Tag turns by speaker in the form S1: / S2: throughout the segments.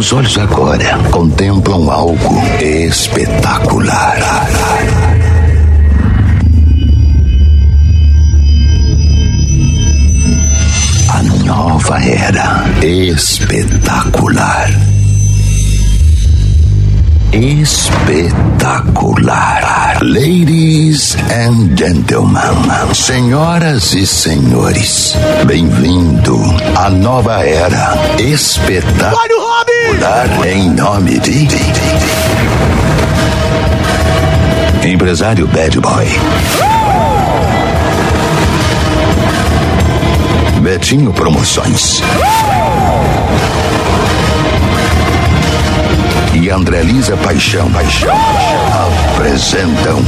S1: seus olhos agora contemplam algo espetacular. A nova era espetacular espetacular. Ladies and gentlemen, senhoras e senhores, bem-vindo à nova era espetacular em nome de empresário Bad Boy. Betinho Promoções. E André Lisa Paixão, Paixão apresentam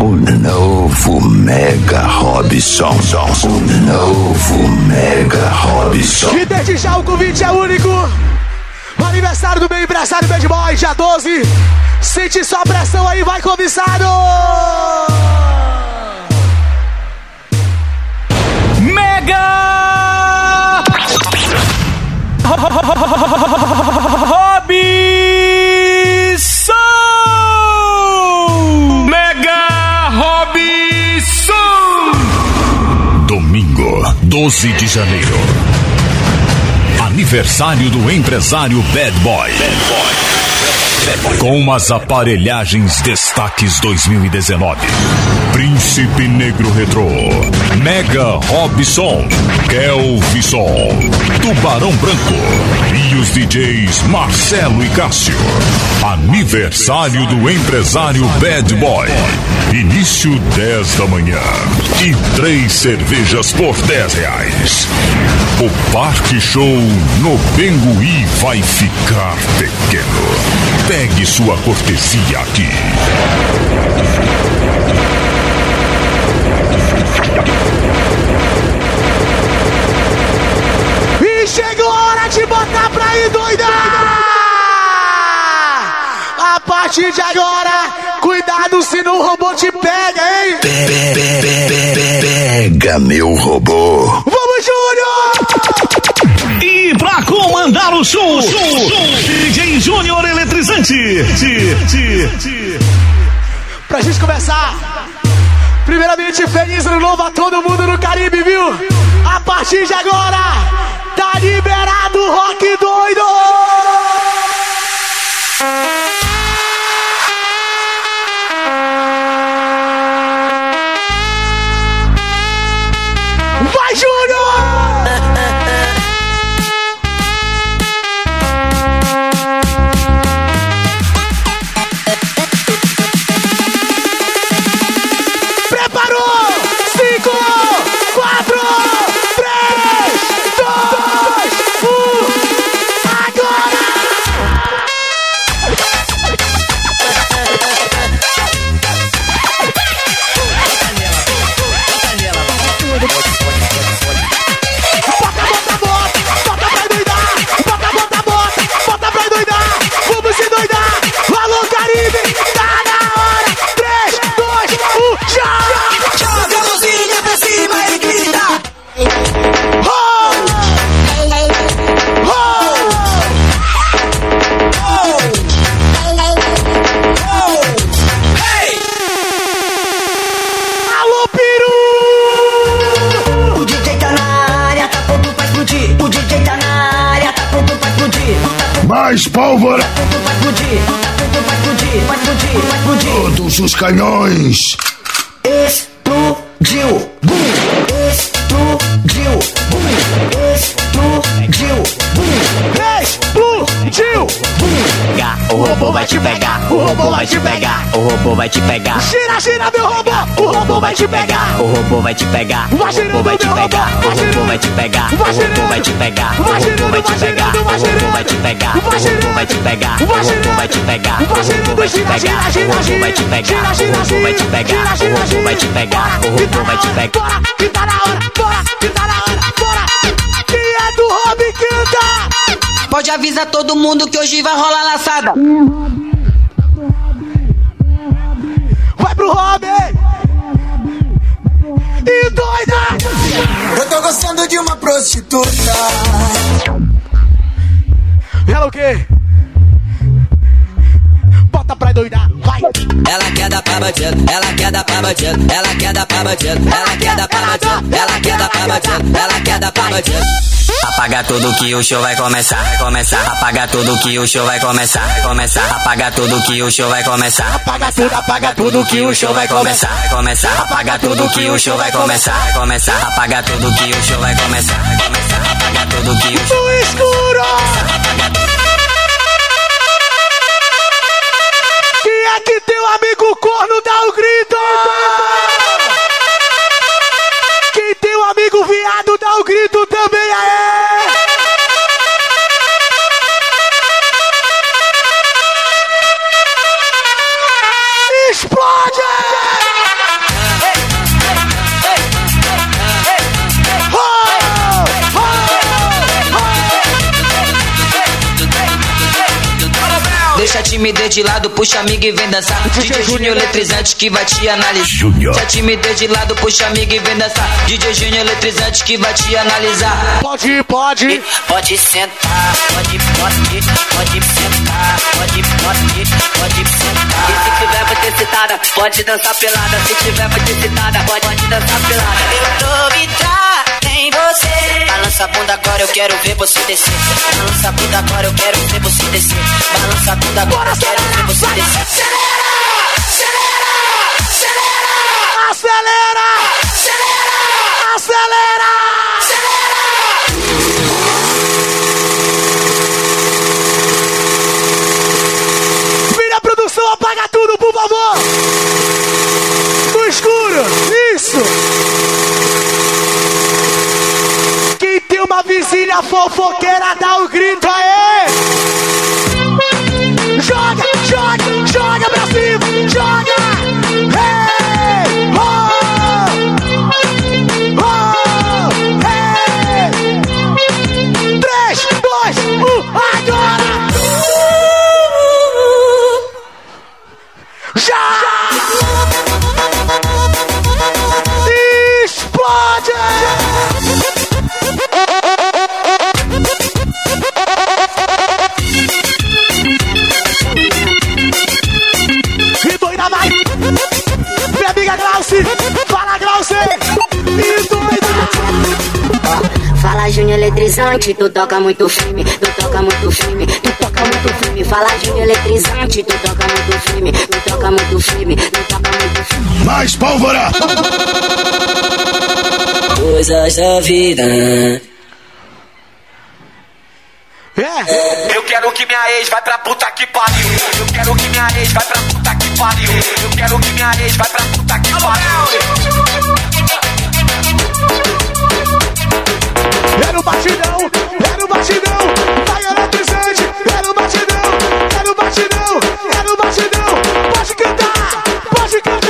S1: o novo Mega Robson. O novo Mega Robson.
S2: E desde já o convite é único. O aniversário do meu empresário Bad Boy, dia 12. Sente só a pressão aí, vai cobiçado!
S3: Mega Robson! Mega Robson!
S4: Domingo, 12 de janeiro. Aniversário do empresário Bad Boy. Bad Boy. Com as aparelhagens Destaques 2019. Príncipe Negro Retrô. Mega Robson. Kelvison. Tubarão Branco. E os DJs Marcelo e Cássio. Aniversário do empresário Bad Boy. Início 10 da manhã. E três cervejas por 10 reais. O Parque Show no Bengui vai ficar pequeno. Pegue sua cortesia aqui.
S2: E chegou a hora de botar pra ir doidar! A partir de agora, cuidado se não o robô te pega, hein?
S1: Pega meu robô.
S3: Pra comandar o show, DJ Júnior Eletrizante.
S2: Pra gente começar, primeiramente, feliz ano novo a todo mundo no Caribe, viu? A partir de agora, tá liberado o rock doido!
S1: Todos os canhões.
S5: Explodiu. Bum. Explodiu. Bum. Explodiu. Bum.
S2: Explodiu!
S6: pegar, o robô vai te pegar, o robô vai te pegar, o robô vai te pegar,
S2: Gira, gira, meu robô! O robô vai te pegar!
S6: o robô vai te pegar, o
S2: Vai girando,
S6: robô vai te
S2: meu
S6: pegar,
S2: robô,
S6: o
S2: vai
S6: robô vai te pegar, o
S2: Vai
S6: robô vai te pegar, o
S2: Vai
S6: robô vai te pegar, o
S2: vai
S6: robô vai te pegar, o
S2: Vai
S6: robô vai te pegar, o robô vai te pegar, o
S2: Vai
S6: robô vai te pegar, o robô vai te pegar, o robô vai te pegar, o robô vai te pegar, o
S2: Que tá
S6: robô vai te pegar.
S2: Bora, que tá na hora, bora, que tá na hora, bora! Quem é do hobby canta?
S5: Pode avisar todo mundo que hoje vai rolar laçada.
S2: Pro Robin. E doida!
S7: Eu tô gostando de uma prostituta.
S2: Ela o quê? Bota pra doidar, vai!
S8: Ela quer dar pra bandido, ela quer dar pra bandido, ela quer dar pra bandido, ela quer dar pra bandido, ela quer dar pra bandido, ela quer dar pra bandido. Apaga tudo que o show vai começar, vai começar. Apaga tudo que o show vai começar, vai começar. Apaga tudo que o show vai começar.
S2: Apaga tudo, apaga tudo que o show vai começar.
S8: Vai começar, apaga tudo que o show vai começar, vai começar. Apaga tudo que o show vai começar, vai começar. Apaga tudo que o show
S2: No escuro! Quem que teu amigo corno dá o grito?
S8: Deixa a timidez de lado, puxa amigo e vem dançar. DJ Júnior eletrizante que vai te analisar.
S1: Júnior.
S8: Deixa a timidez de lado, puxa amigo e vem dançar. DJ Júnior eletrizante que vai te analisar.
S2: Pode pode.
S8: Pode sentar, pode, pode, pode sentar, pode, pode, pode sentar. E se tiver vai ter citada, pode dançar pelada. Se tiver vai ter citada, pode, pode dançar pelada. Eu tô vidrada em você. Balança a bunda agora, eu quero ver você descer. Balança a bunda agora, eu quero ver você descer. Balança a bunda agora, eu quero ver você descer.
S2: Acelera! Acelera! Vira a produção, apaga tudo, por favor! No escuro! Isso! Quem tem uma vizinha fofoqueira, dá o grito aí! Joga, joga, joga pra cima! Joga! Fala
S9: Júnior eletrizante, tu toca muito firme, tu toca muito firme, tu toca muito firme. Fala Júnior eletrizante, tu toca muito firme, tu toca muito firme, tu toca muito firme.
S1: Mais pólvora!
S8: Coisas da vida.
S2: É!
S10: Eu quero que minha ex vai pra puta que pariu. Eu quero que minha ex vai pra puta que pariu. Eu quero que minha ex vai pra puta que pariu.
S2: Era o batidão, era o batidão, vai eletrizante, era o batidão, era o batidão, era o batidão, pode cantar, pode cantar.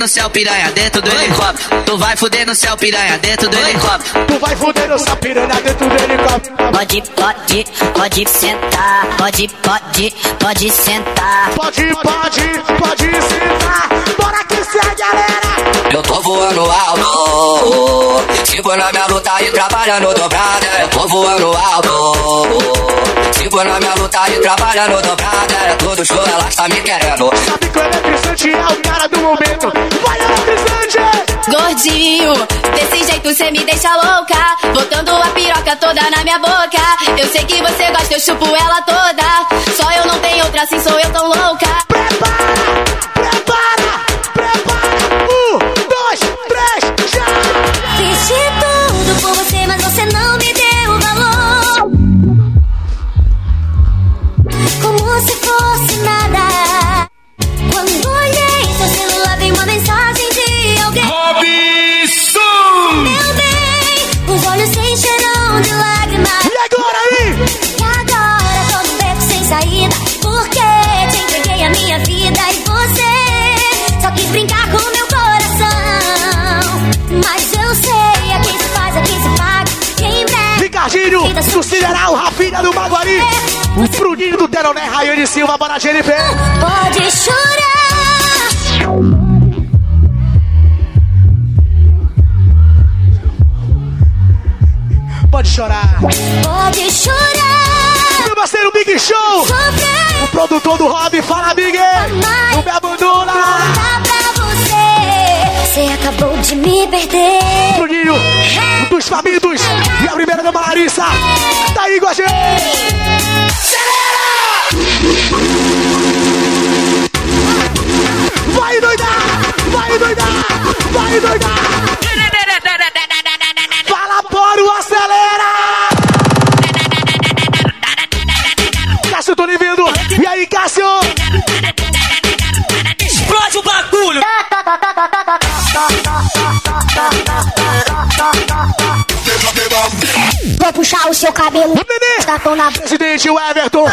S8: No céu, piranha, dentro do helicóptero. Tu vai fuder no céu, piranha, dentro do helicóptero.
S2: Tu vai foder essa piranha dentro do helicóptero.
S9: Pode, pode, pode sentar, pode, pode, pode sentar.
S2: Pode, pode, pode sentar, bora aquecer a galera.
S8: Eu tô voando alto. Se for na minha luta e trabalhando dobrada. Eu tô voando alto. Se for na minha luta e trabalhando dobrada. É todo show, ela está me querendo.
S2: Sabe que o eletrizante é o cara do momento.
S11: Gordinho, desse jeito cê me deixa louca. Botando a piroca toda na minha boca. Eu sei que você gosta, eu chupo ela toda. Só eu não tenho outra assim, sou eu tão louca.
S2: Prepara, prepara, prepara. Um, dois, três, já!
S11: Fiz de tudo por você, mas agora aí! E agora tô num beco sem saída, porque te entreguei a minha vida e você só quis brincar com meu
S2: coração. Mas eu
S11: sei, a quem se faz, a quem se paga, quem merece.
S2: Ricardinho, do Sideral, Rafinha do Maguari é. o Bruninho do Deroné, de Silva, Bora GNP.
S12: Pode chorar.
S2: Pode chorar.
S12: Pode chorar.
S2: Meu parceiro Big Show, o produtor do Hobby, fala Big, não me abandona.
S12: Você. Você acabou de me perder.
S2: Bruninho, dos famintos, e a primeira dama Larissa, tá aí com a gente. Vai doidar, vai doidar, vai doidar.
S12: Cabelo. Tá tão na
S2: Presidente o Everton,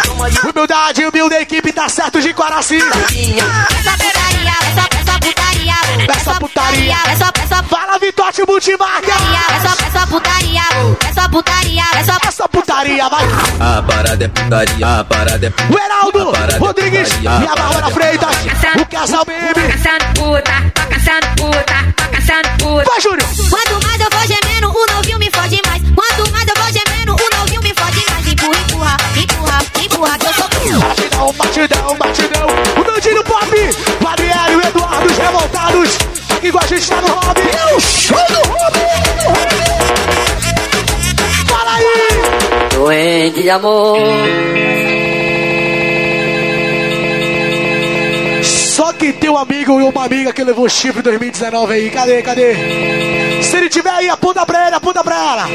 S2: humildade, humilde equipe, tá certo de Guaraci.
S13: Essa putaria, essa, essa putaria,
S2: Essa putaria.
S13: essa, essa
S2: Fala, Vitote Multimarca.
S13: essa, essa putaria, essa putaria, essa
S2: Essa putaria, vai.
S14: A parada é putaria, a parada é putaria.
S2: O Heraldo Rodrigues e a Bárbara Freitas. O casal BM.
S13: caçando puta, tá caçando puta, tá caçando puta.
S2: Vai, Júnior. Batidão, batidão. O Dandinho Pop. Gabriel e o Eduardo, os revoltados. Aqui com a gente tá no Hobby. É o show do Hobby. Fala aí.
S15: Doente de amor.
S2: Só quem tem um amigo e uma amiga que levou chifre em 2019 aí. Cadê, cadê? Se ele tiver aí, aponta pra ele, aponta pra ela.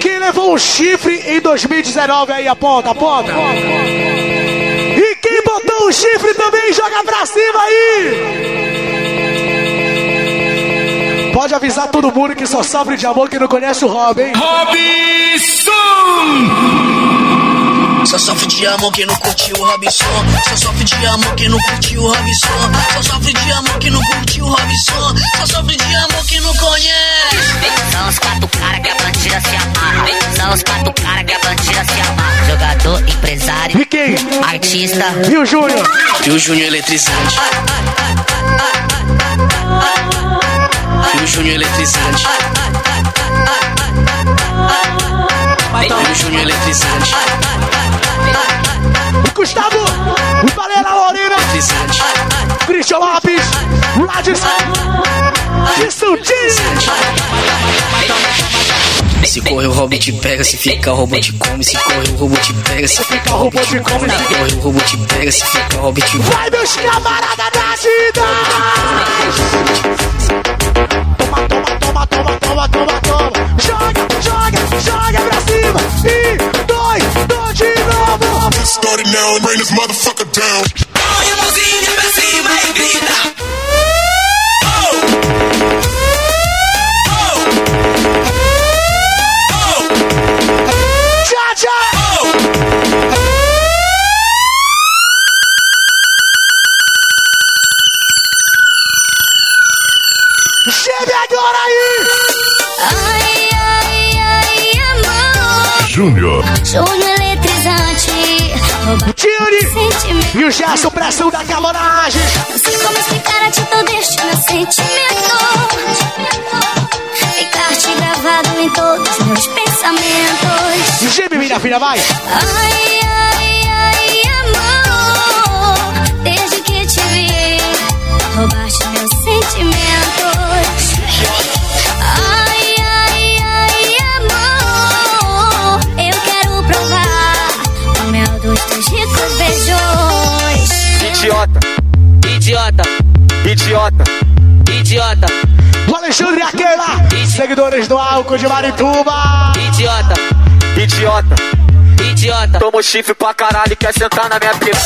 S2: Quem levou um chifre em 2019 aí, aponta, aponta. Quem botou o chifre também, joga pra cima aí. Pode avisar todo mundo que só sofre de amor que não conhece o Robin.
S16: Só sofre de amor quem não curtiu o Robinson. Só sofre de amor quem não curtiu o Robinson. Só sofre de amor quem não curtiu o Robinson. Só sofre de amor quem não conhece.
S15: São os quatro cara que a bandida se amarra. São os quatro cara que a bandida se amarra. Jogador, empresário,
S2: E quem?
S15: artista.
S2: E o Júnior?
S16: E o Júnior eletrizante. E o Júnior eletrizante. E o Júnior eletrizante.
S2: O Gustavo? Lorena?
S16: Eletrizante.
S2: Christian Lopes? Lá de De Santinho?
S16: Se correr o robô te pega, se ficar o robô te come. Se correr o robô te pega, se ficar o robô te come. Se correr o robô te pega, se ficar o robô te come.
S2: Vai, meus camaradas da cidade! Toma, toma, toma, toma, toma, toma, toma. Joga, joga, joga pra cima. E dois, dois de novo.
S17: Started now and bring this motherfucker down.
S16: Põe a mãozinha pra cima e grita.
S10: Idiota, idiota, idiota, idiota,
S2: O Alexandre Aquela, seguidores do álcool de Marituba.
S10: idiota, idiota, idiota. Tomou chifre pra caralho e quer sentar na minha pica.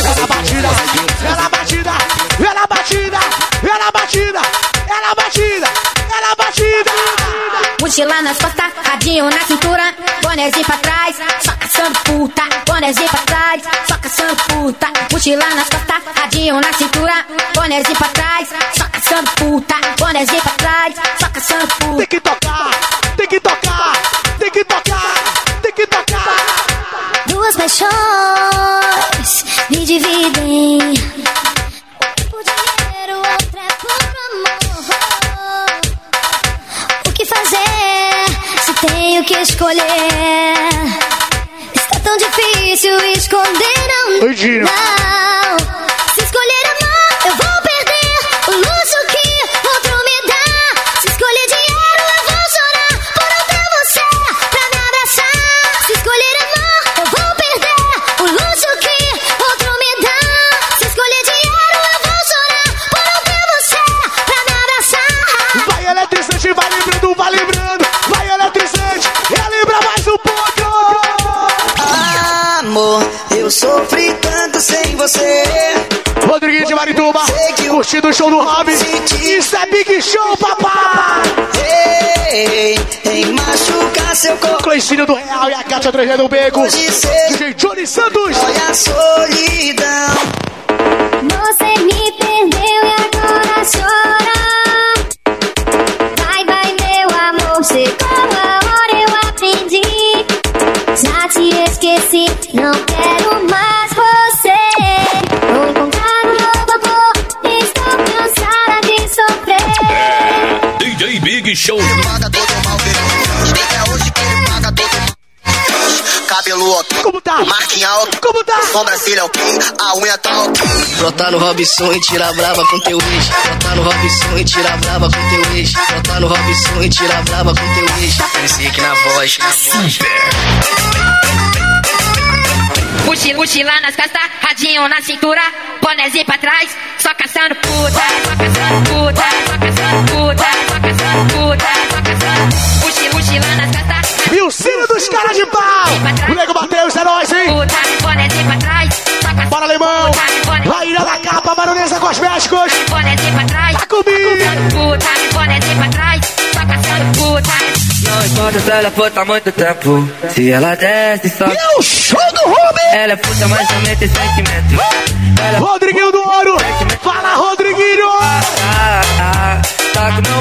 S2: Ela batida, ela batida, ela batida, ela batida, ela batida, ela batida.
S12: Mochila nas costas, radinho na cintura.
S16: bonézinho pra trás, só caçando puta. Bonézinho pra trás, só caçando puta. Mochila nas costas, radinho na cintura. Bonézinho pra trás, só caçando puta. Bonézinho pra trás, só caçando puta.
S2: Tem que tocar, tem que tocar, tem que tocar.
S16: Duas paixões me dividem. Por dinheiro, outra é por amor. O que fazer se tenho que escolher? Está tão difícil esconder, não.
S2: Oi.
S16: Você.
S2: Rodriguinho de Marituba, curtindo o show do Robin. Isso é Big Show, papai!
S18: Ei, em machucar seu corpo.
S2: Cleicinho do Real e a Cátia 3D do Beco. DJ Johnny Santos.
S18: Olha a solidão.
S16: Você
S10: Marquinha ok.
S2: Como tá?
S10: Sobrancelha ok. A unha tá ok.
S19: Brotar no Robson e tirar brava com teu ex. Brotar no Robson e tirar brava com teu ex. Brotar no Robson e tirar brava com teu ex. Aqui na voz.
S13: Mochila, mochila nas costas, radinho na cintura, bonézinho pra trás, só caçando puta, só caçando puta, só caçando puta, só caçando puta, só caçando. Mochila, mochila nas costas.
S2: E o sino dos caras de pau. O nego Matheus, é nóis, cosméticos.
S13: trás,
S2: Tá comigo.
S13: puta, bonézinho pra trás, só caçando puta.
S20: Não encontro ela puta há muito tempo. Se ela desce, só.
S2: E o show do Ruben.
S20: Ela é puta, mas também tem sentimento. Ela
S2: Rodriguinho do Ouro.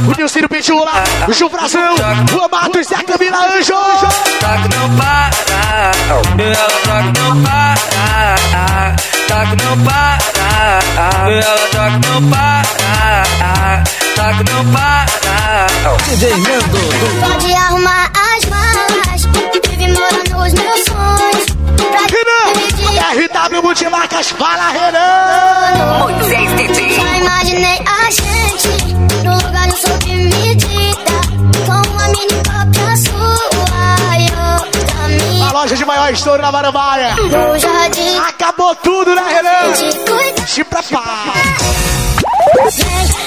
S2: O Nilcino Pitula. O Chufração. O Matos e a Camila Anjo.
S20: Tá que não para, ela tá que não para, tá que não para, ela tá que não para, tá que não para.
S19: DJ Nando.
S16: Pode arrumar as malas, vive morando nos meus sonhos.
S2: Renan. RW Multimarcas. Fala, Renan.
S16: Já imaginei a gente no lugar do sob medida, com uma mini cópia sua e outra minha.
S2: A loja de maior estouro na Marambaia. Acabou tudo, né, Renan?
S16: Te
S2: prepara.
S16: Vem,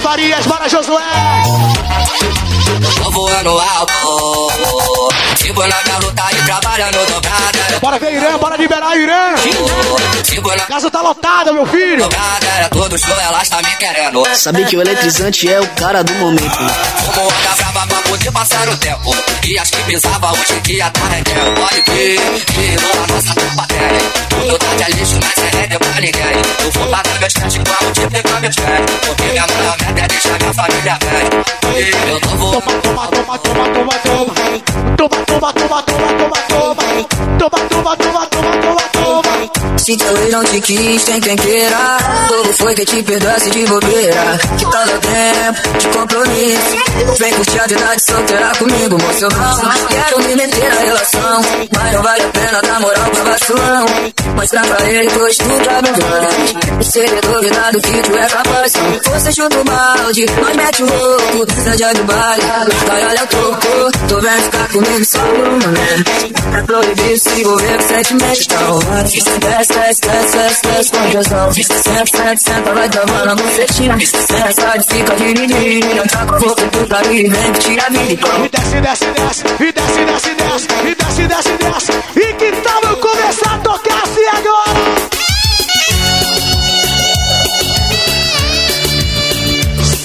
S2: Refarias. Bora, Josué.
S21: Tô voando alto. Sigo na luta e trabalhando dobrada.
S2: Bora ver Irã. Bora liberar Irã.
S21: Na
S2: Casa tá lotada, meu filho.
S21: Era todo show, elas tá me querendo.
S19: Sabia que o eletrizante é o cara do momento.
S21: Como onda brava pra poder passar o tempo. E as que pisava hoje que ia tá rendendo. Pode crer, que a nossa tem. Tudo tá de lixo, mas é rende pra ninguém. Eu vou pagar meus pés igual de pegar meus pés. Porque minha mãe meta é deixar minha família bem. Eu tô voando.
S2: Toma, toma, toma, toma, toma. Toma, toma, toma, toma, toma, toma. Toma, toma, toma, toma, toma,
S21: teu ex não te quis, tem quem queira. Como foi que te perdoasse de bobeira? Que tal o tempo de compromisso? Vem curtir a vida de solteira comigo, moço. Eu não quero me meter na relação. Mas não vale a pena dar moral pra vacilão. Mostrar pra ele, pois tu tá ele duvidar do que tu é capaz. Você chuta o balde, nós mete o louco. Seja de baile, vai olha o toco. Tu vem ficar comigo só por um momento. É proibido se envolver com sentimentos tão Se desse desce, desce, desce, desce com tesão. Senta, senta, senta, vai travando no feitinho. Senta, sai, fica direitinho. Não tá com do claro e vem que tira a vida.
S2: E desce, desce, desce, e desce, desce, desce, e desce, desce, desce. E que tal eu começar a tocar assim agora?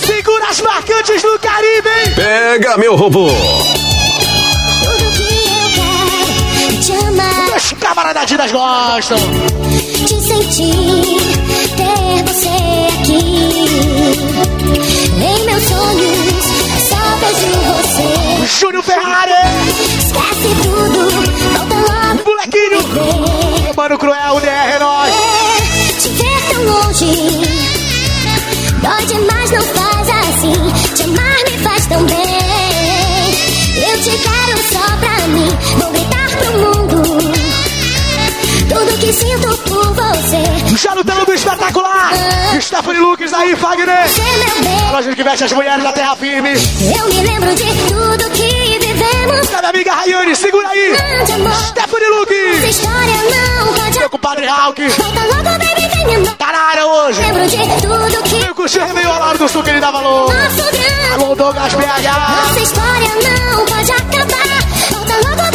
S2: Segura as marcantes do Caribe, hein?
S22: Pega meu robô.
S16: te amar,
S2: Os camaradinhas gostam.
S16: Sentir, ter você aqui. Em meus sonhos, só vejo você.
S2: Júnior Ferrari,
S16: Esquece tudo, volta logo.
S2: molequinho. Mano Cruel, DR, nós.
S16: É, te ver tão longe. Dói demais, não faz assim. Te amar me faz tão bem. Eu te quero só pra mim. Vou gritar pro mundo. Que sinto por você.
S2: Já lutando do espetacular. Stephanie Lucas aí, Fagner.
S16: Bem.
S2: A loja que veste as mulheres da terra firme.
S16: Eu me lembro de tudo que vivemos.
S2: Minha amiga Rayane, segura aí. Stephanie
S16: Essa
S2: Lucas.
S16: história não pode
S2: Meu compadre Hulk.
S16: Volta logo, baby, vem me.
S2: Tá na área hoje.
S16: Lembro de tudo que
S2: Meu curtir meio ao lado do sul que ele dá valor.
S16: nosso grande.
S2: Alô, Douglas BH.
S16: Nossa história não pode acabar. Volta logo,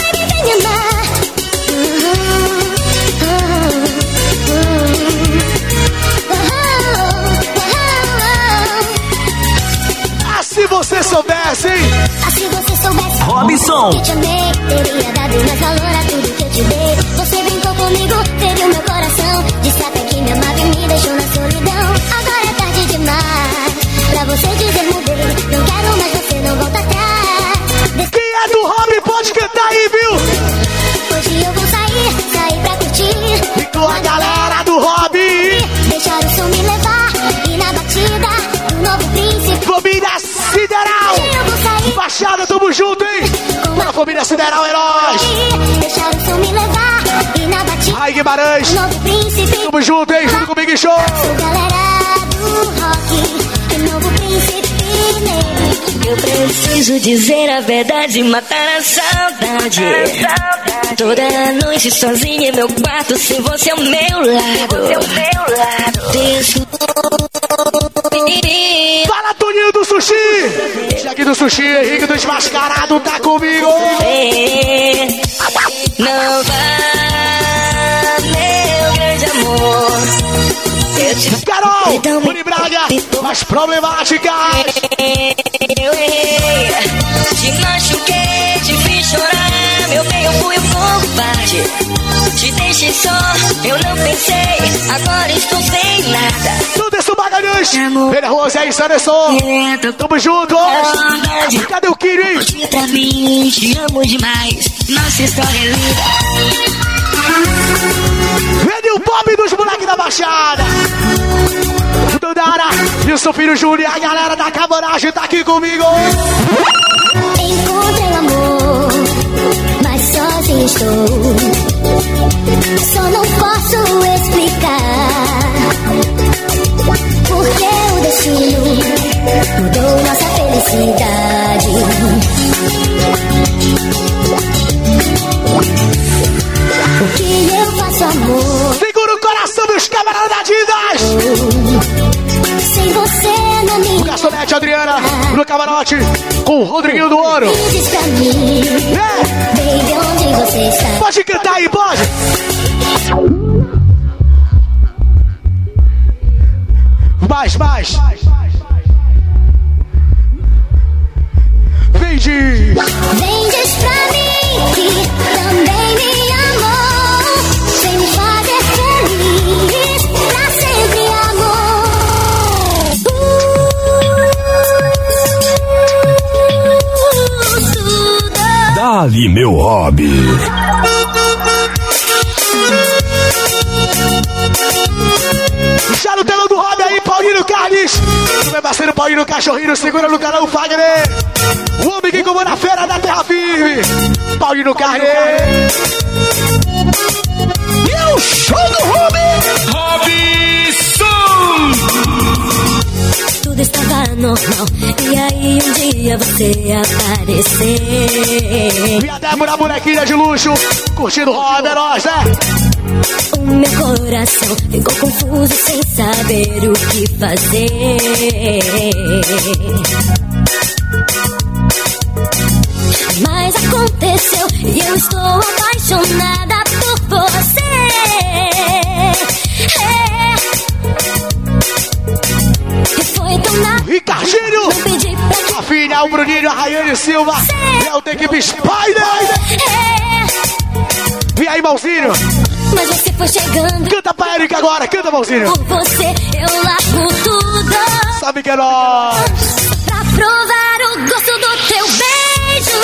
S2: você soubesse, hein?
S16: Ah, se você soubesse
S3: Robinson.
S16: que te amei, teria dado mais valor a tudo que eu te dei. Você brincou comigo, feriu meu coração. Disse até que me amava e me deixou na solidão. Agora é tarde demais pra você dizer mudei. Não quero mais você, não volta atrás.
S2: Quem é do hobby pode cantar aí, viu?
S16: Hoje eu vou sair, sair pra curtir.
S2: E
S16: Na
S2: família Sideral, heróis.
S16: deixar o som me levar e na batida
S2: Aí, Guimarães.
S16: do novo príncipe.
S2: Tamo junto, hein? Junto com o Big Show.
S16: Sou galera do rock, o novo príncipe negro.
S23: Eu preciso dizer a verdade, matar a saudade. Toda noite sozinha em meu quarto, sem você ao meu lado. Desculpe.
S2: Toninho do Sushi. Aqui do Sushi, Henrique do Desmascarado, tá comigo.
S23: Não vá, meu grande amor. Eu te
S2: Carol, Muni Braga, as problemáticas.
S23: Eu errei, te machuquei, te fiz chorar. Meu bem, eu fui o covarde. Te deixei só, eu não pensei. Agora estou sem nada.
S2: Isso, Magalhães. Ele é Rose, aí, Sanesson. Tamo junto. Cadê o Kiri?
S23: Conte pra mim, te amo demais. Nossa história é linda.
S2: Ele o Bob dos moleques da Baixada. Dandara e o seu filho Júlio e a galera da cabanagem tá aqui comigo.
S16: Encontrei o amor, mas sozinho estou. Só não posso explicar o destino mudou nossa felicidade. O que eu faço, amor?
S2: Segura o coração dos camaradas.
S16: Sem você na minha
S2: O garçonete Adriana no camarote com o Rodriguinho do Ouro.
S16: Diz pra mim,
S2: É,
S16: baby, onde você está?
S2: pode cantar aí, pode. Mais, mais. Vem de
S16: Vem diz pra mim que também me amou. Vem me fazer feliz pra sempre, amor. Tudo
S22: Dali, meu hobby.
S2: Já do Rob aí, Paulinho Carnes. O meu parceiro Paulinho Cachorrinho segura no canal Fagner. O homem que comanda a fera da terra firme. Paulinho Carnes. E o show do Rob.
S23: Tudo estava normal. E aí um dia você apareceu.
S2: E a Débora, bonequinha de luxo. Curtindo o Rob, é nóis, né?
S16: O meu coração ficou confuso sem saber o que fazer. Mas aconteceu e eu estou apaixonada por você. É. E foi tão na...
S2: Ricardinho!
S16: Não pedi pra te
S2: A filha, o Bruninho, a Rayane Silva. É o Take Equipe Spider. E aí, Malzinho?
S16: Mas você foi chegando.
S2: Canta pra Erika agora, canta, Malzinho.
S16: Por você eu largo tudo.
S2: Sabe que é nós.
S16: Pra provar o gosto do teu beijo.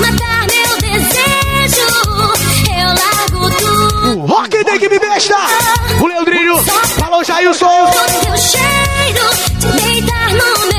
S16: Matar meu desejo. Eu largo tudo.
S2: O Rock da equipe besta. O Leandrinho. Falou, Jailson.
S16: O teu cheiro. Te deitar no meu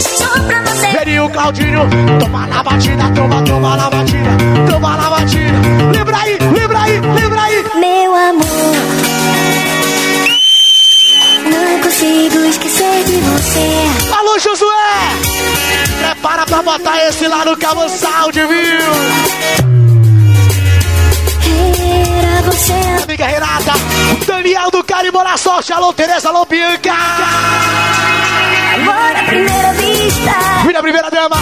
S23: Você.
S2: Verinho Claudinho. Toma na batida, toma, toma na batida. Toma na batida. Lembra aí, lembra aí, lembra aí.
S16: Meu amor, não consigo esquecer de você.
S2: Alô, Josué! Prepara pra botar esse lá no Cabo Sound, viu? Amiga Renata, Daniel do Caribo na sorte, alô Tereza, alô Bianca!
S16: Amor primeira
S2: dama,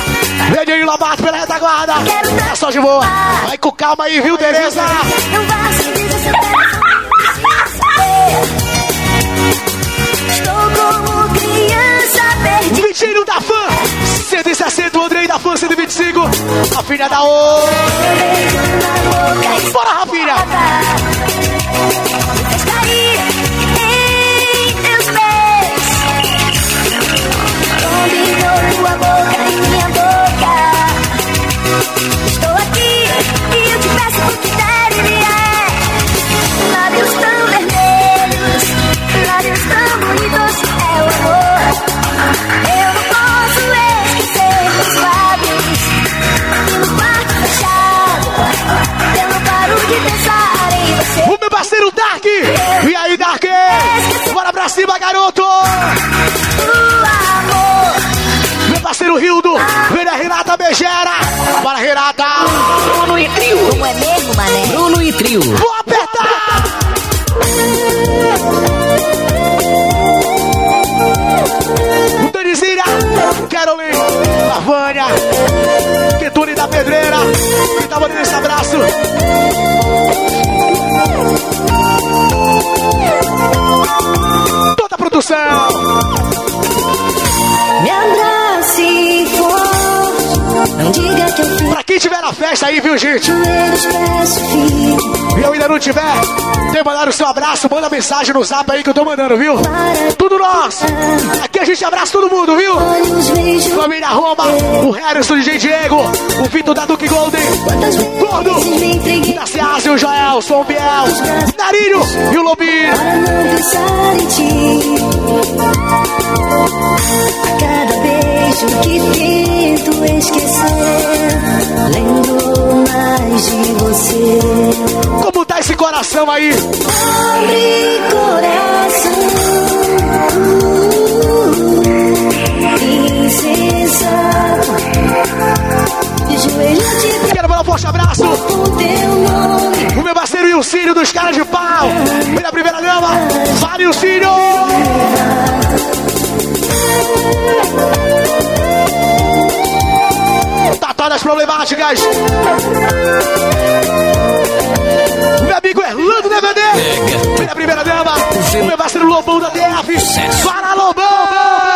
S2: vem aí Lobato pela retaguarda. É só de boa, vai com calma aí, viu, Tereza?
S16: Não vá dizer seu Estou como criança perdida.
S2: Vitinho da fã, 160, o Andrei da fã, 125, a filha da O. Bora, Rafinha! Dark! E aí, Dark? Bora pra cima, garoto! Meu parceiro Rildo, vem a Renata Begera! Bora, Renata!
S23: Bruno e trio.
S16: Como é mesmo, mané?
S23: Bruno e trio.
S2: Vou apertar! Danizinha, Caroline, Lavânia, Quetune da Pedreira, que tá mandando esse abraço. Toda produção.
S16: Me não diga que eu fiz.
S2: Pra quem tiver na festa aí, viu, gente? E eu ainda não tiver, quer mandar o seu abraço, manda mensagem no zap aí que eu tô mandando, viu? Tudo nosso. Aqui a gente abraça todo mundo, viu? Família Roma, o Harrison DJ Diego, o Vitor da Duke Golden, Gordo, da Ceasa e o Joel, Som Biel, Narinho e o Lobinho.
S16: para não pensar em ti. A cada beijo que tento esquecer, lembro mais de você.
S2: Como tá esse coração aí?
S16: Abre coração, joelho te
S2: Quero mandar um forte abraço.
S16: o
S2: meu parceiro Ilcírio dos caras de pau. Pela primeira dama, Vale Tá, tá Tatadas problemáticas. Meu amigo Erlando DVD. Minha primeira dama. O meu parceiro Lobão da DF. Para Lobão!